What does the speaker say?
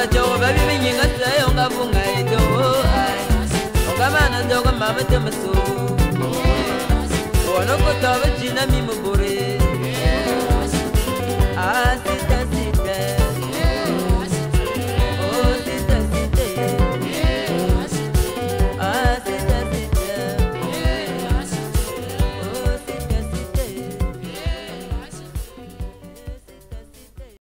nga jogo